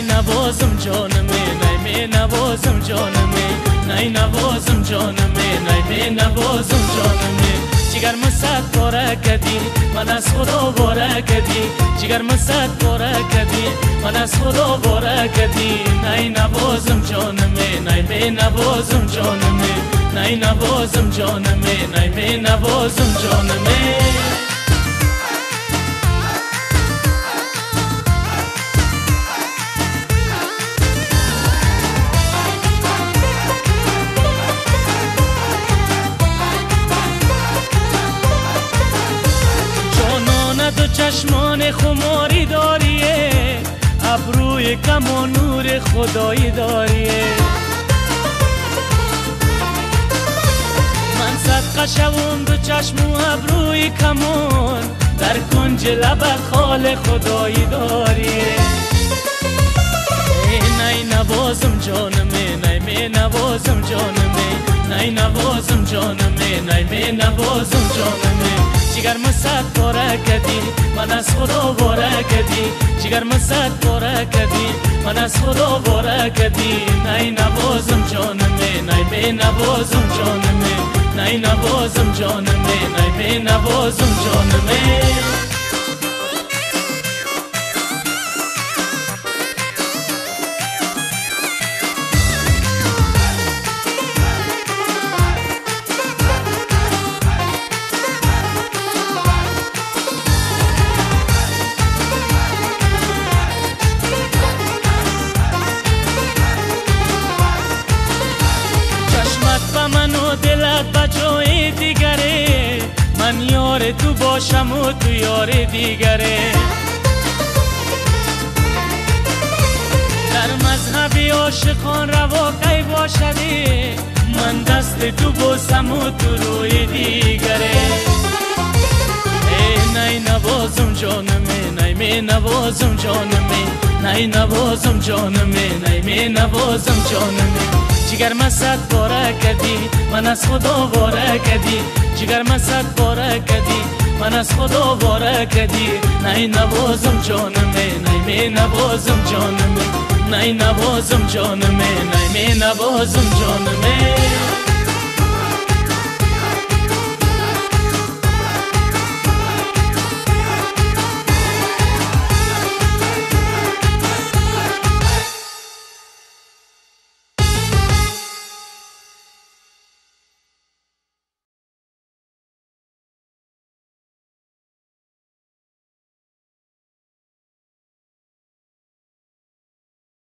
نای نوازم جانم نی می نوازم جانمه. نی نوازم جانمه نی می نوازم جانمه. جگر صد پاره کردی من از خدا باره کردی جگر صد پاره کردی من از خدا باره کردی نی نوازم جانمه نی می نوازم جانمه. نی نوازم می نوازم خماری داریه ابروی کم و نور خدایی داریه. من صدقه شوم دو چشم و ابروی کمون در کنج لبت خال خدایی داریه. نی نوازم جانمه نی می نوازم جانمه نی نوازم جانمه نی می نوازم جانمه جگر مصد باره کدی من از خدا باره کدی جگر مصد باره کدی من از خدا باره کدی نی نوازم جانمه نی می نوازم جانمه. نی نوازم جانمه نی نوازم جانمه. یار تو باشم و تو یار دیگره. در مذهبی عاشقان روا کی باشدی من دست تو باسم و تو روی دیگره. ای نی نوازم جانمه نی می نوازم جانمه نی نوازم جانمه نی می نوازم جانمه جگر مسد باره کدی من از خدا باره کدی جگر مسد باره کدی من از خدا باره کدی نی نوازم جانمه نی می نوازم جانمه. نی نوازم جانمه نی می نوازم جانمه.